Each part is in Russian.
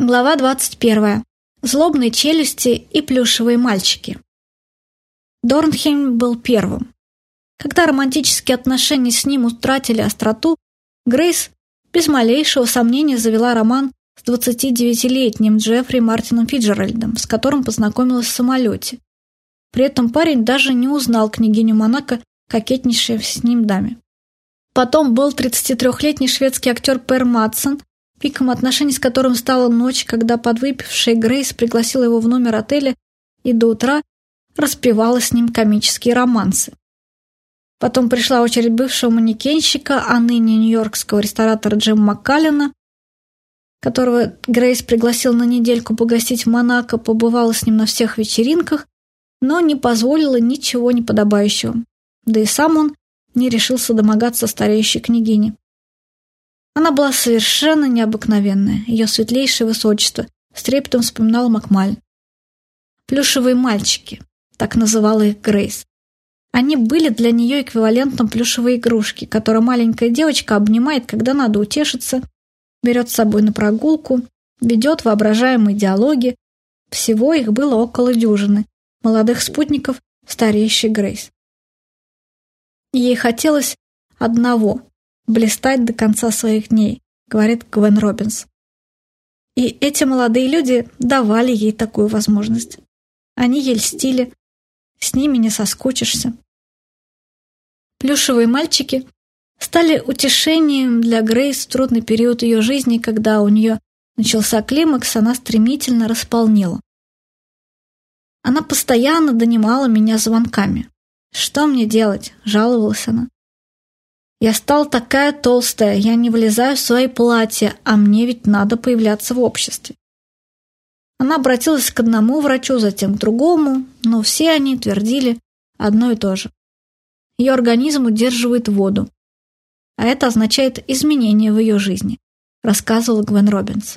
Глава 21. Злобные челюсти и плюшевые мальчики. Дорнхейм был первым. Когда романтические отношения с ним утратили остроту, Грейс без малейшего сомнения завела роман с 29-летним Джеффри Мартином Фиджеральдом, с которым познакомилась в самолете. При этом парень даже не узнал княгиню Монако, кокетнейшей с ним даме. Потом был 33-летний шведский актер Пер Матсон, пиком отношений с которым стала ночь, когда подвыпившая Грейс пригласила его в номер отеля и до утра распевала с ним комические романсы. Потом пришла очередь бывшего манекенщика, а ныне нью-йоркского ресторатора Джима Маккаллена, которого Грейс пригласил на недельку погостить в Монако, побывала с ним на всех вечеринках, но не позволила ничего неподобающего. Да и сам он не решился домогаться стареющей княгини. Она была совершенно необыкновенная, ее светлейшее высочество, с трепетом вспоминал Макмаль. Плюшевые мальчики, так называла их Грейс. Они были для нее эквивалентом плюшевой игрушки, которую маленькая девочка обнимает, когда надо утешиться, берет с собой на прогулку, ведет воображаемые диалоги. Всего их было около дюжины, молодых спутников старейшей Грейс. Ей хотелось одного блистать до конца своих дней, говорит Гвен Робинс. И эти молодые люди давали ей такую возможность. Они ей льстили, с ними не соскучишься. Плюшевые мальчики стали утешением для Грейс в трудный период ее жизни, когда у нее начался климакс, она стремительно располнела. Она постоянно донимала меня звонками. «Что мне делать?» – жаловалась она. Я стала такая толстая, я не влезаю в свои платья, а мне ведь надо появляться в обществе. Она обратилась к одному врачу, затем к другому, но все они твердили одно и то же. Ее организм удерживает воду, а это означает изменения в ее жизни, рассказывала Гвен Робинс.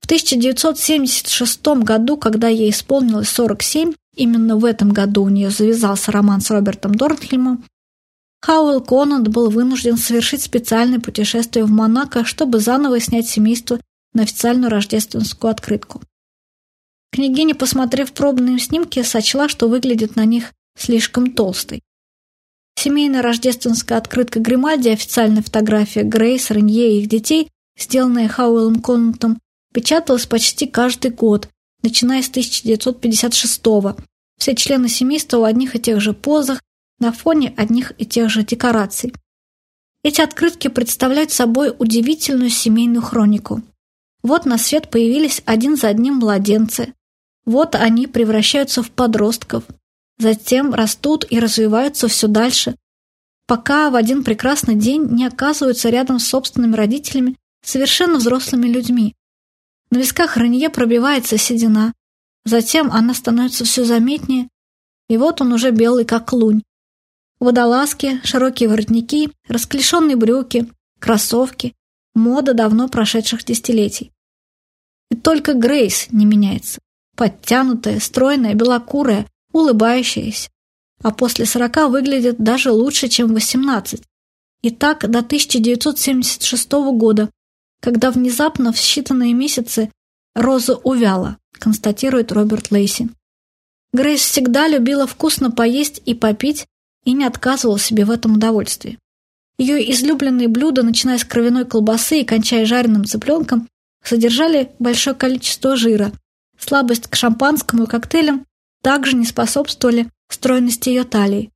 В 1976 году, когда ей исполнилось 47, именно в этом году у нее завязался роман с Робертом Дорнхельмом, Хауэлл Конанд был вынужден совершить специальное путешествие в Монако, чтобы заново снять семейство на официальную рождественскую открытку. Княгиня, посмотрев пробные снимки, сочла, что выглядит на них слишком толстой. Семейная рождественская открытка Гримальди, официальная фотография Грейс, Ренье и их детей, сделанная Хауэллом Конантом, печаталась почти каждый год, начиная с 1956 -го. Все члены семейства в одних и тех же позах, на фоне одних и тех же декораций. Эти открытки представляют собой удивительную семейную хронику. Вот на свет появились один за одним младенцы. Вот они превращаются в подростков. Затем растут и развиваются все дальше, пока в один прекрасный день не оказываются рядом с собственными родителями совершенно взрослыми людьми. На висках Ранье пробивается седина. Затем она становится все заметнее, и вот он уже белый, как лунь. Водолазки, широкие воротники, расклешенные брюки, кроссовки, мода давно прошедших десятилетий. И только Грейс не меняется. Подтянутая, стройная, белокурая, улыбающаяся. А после сорока выглядит даже лучше, чем восемнадцать. И так до 1976 года, когда внезапно в считанные месяцы Роза увяла, констатирует Роберт Лейси. Грейс всегда любила вкусно поесть и попить, и не отказывала себе в этом удовольствии. Ее излюбленные блюда, начиная с кровяной колбасы и кончая жареным цыпленком, содержали большое количество жира. Слабость к шампанскому и коктейлям также не способствовали стройности ее талии.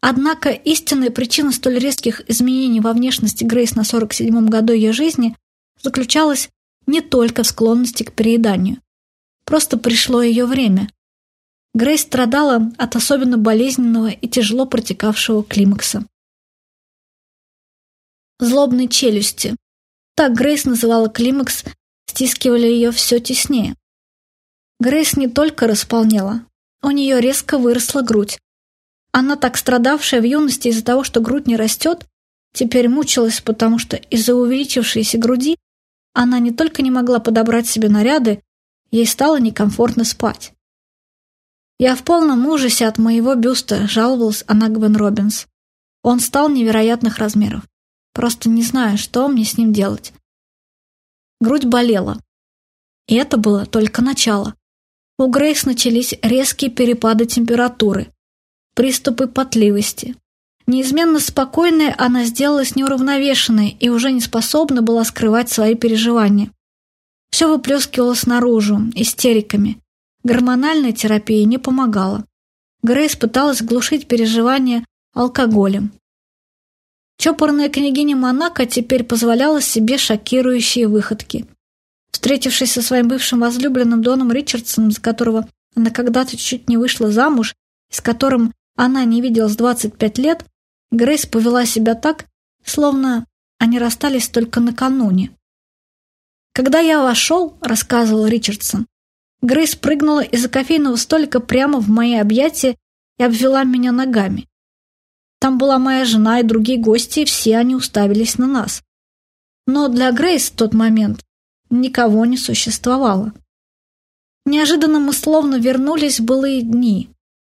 Однако истинная причина столь резких изменений во внешности Грейс на 47-м году ее жизни заключалась не только в склонности к перееданию. Просто пришло ее время, Грейс страдала от особенно болезненного и тяжело протекавшего климакса. Злобные челюсти. Так Грейс называла климакс, стискивали ее все теснее. Грейс не только располнела, у нее резко выросла грудь. Она, так страдавшая в юности из-за того, что грудь не растет, теперь мучилась, потому что из-за увеличившейся груди она не только не могла подобрать себе наряды, ей стало некомфортно спать. «Я в полном ужасе от моего бюста», — жаловалась она Гвен Робинс. «Он стал невероятных размеров. Просто не знаю, что мне с ним делать». Грудь болела. И это было только начало. У Грейс начались резкие перепады температуры, приступы потливости. Неизменно спокойная она сделалась неуравновешенной и уже не способна была скрывать свои переживания. Все выплескивалось наружу, истериками. Гормональная терапия не помогала. Грейс пыталась глушить переживания алкоголем. Чопорная княгиня Монако теперь позволяла себе шокирующие выходки. Встретившись со своим бывшим возлюбленным Доном Ричардсоном, за которого она когда-то чуть не вышла замуж, с которым она не виделась 25 лет, Грейс повела себя так, словно они расстались только накануне. «Когда я вошел», — рассказывал Ричардсон, Грейс прыгнула из-за кофейного столика прямо в мои объятия и обвела меня ногами. Там была моя жена и другие гости, и все они уставились на нас. Но для Грейс в тот момент никого не существовало. Неожиданно мы словно вернулись в былые дни.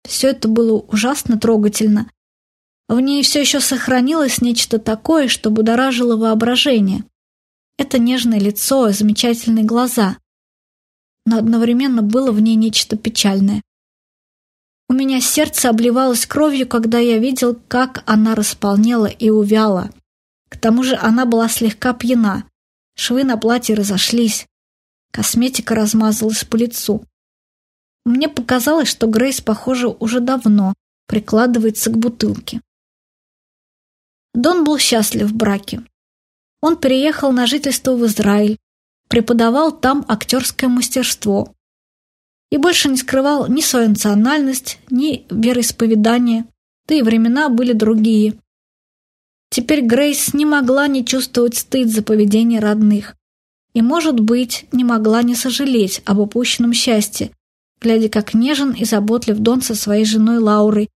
Все это было ужасно трогательно. В ней все еще сохранилось нечто такое, что будоражило воображение. Это нежное лицо замечательные глаза. Но одновременно было в ней нечто печальное. У меня сердце обливалось кровью, когда я видел, как она располнела и увяла. К тому же она была слегка пьяна. Швы на платье разошлись. Косметика размазалась по лицу. Мне показалось, что Грейс, похоже, уже давно прикладывается к бутылке. Дон был счастлив в браке. Он переехал на жительство в Израиль, преподавал там актерское мастерство и больше не скрывал ни свою национальность, ни вероисповедание, да и времена были другие. Теперь Грейс не могла не чувствовать стыд за поведение родных. И, может быть, не могла не сожалеть об упущенном счастье, глядя, как нежен и заботлив Дон со своей женой Лаурой,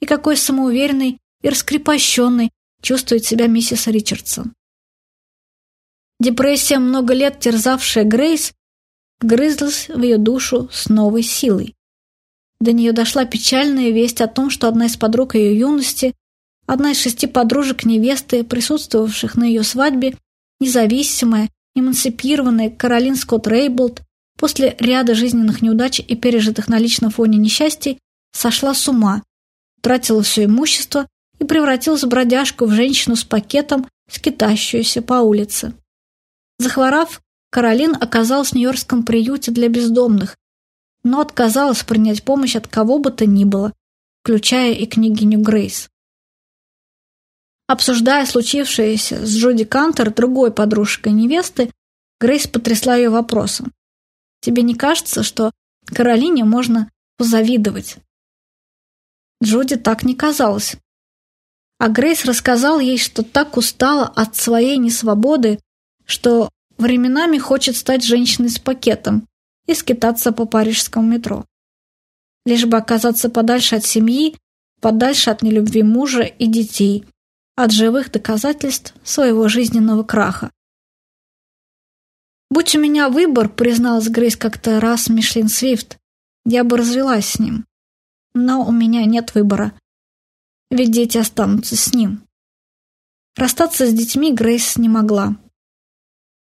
и какой самоуверенный и раскрепощенный чувствует себя миссис Ричардсон. Депрессия, много лет терзавшая Грейс, грызлась в ее душу с новой силой. До нее дошла печальная весть о том, что одна из подруг ее юности Одна из шести подружек невесты, присутствовавших на ее свадьбе, независимая, эмансипированная Каролин Скотт Рейболд, после ряда жизненных неудач и пережитых на личном фоне несчастий, сошла с ума, тратила все имущество и превратилась в бродяжку в женщину с пакетом, скитающуюся по улице. Захворав, Каролин оказалась в Нью-Йоркском приюте для бездомных, но отказалась принять помощь от кого бы то ни было, включая и княгиню Грейс. Обсуждая случившееся с Джуди Кантер, другой подружкой невесты, Грейс потрясла ее вопросом. «Тебе не кажется, что Каролине можно позавидовать?» Джуди так не казалось. А Грейс рассказал ей, что так устала от своей несвободы, что временами хочет стать женщиной с пакетом и скитаться по парижскому метро. Лишь бы оказаться подальше от семьи, подальше от нелюбви мужа и детей, от живых доказательств своего жизненного краха. «Будь у меня выбор», — призналась Грейс как-то раз Мишлин Свифт, «я бы развелась с ним. Но у меня нет выбора, ведь дети останутся с ним». Расстаться с детьми Грейс не могла.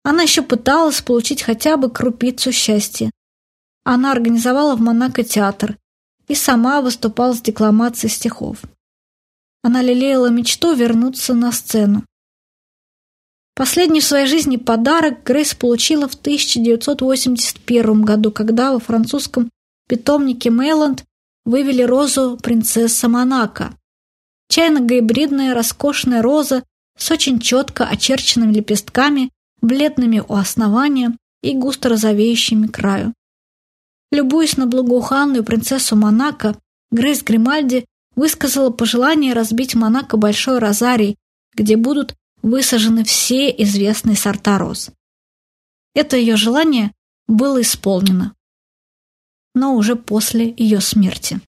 Она еще пыталась получить хотя бы крупицу счастья. Она организовала в Монако театр и сама выступала с декламацией стихов. Она лелеяла мечту вернуться на сцену. Последний в своей жизни подарок Грейс получила в 1981 году, когда во французском питомнике Мейланд вывели розу принцесса Монако. Чайно-гибридная роскошная роза с очень четко очерченными лепестками, бледными у основания и густо розовеющими краю. Любуясь на благоуханную принцессу Монако, Грейс Гримальди высказала пожелание разбить Монако большой розарий, где будут высажены все известные сорта роз. Это ее желание было исполнено, но уже после ее смерти.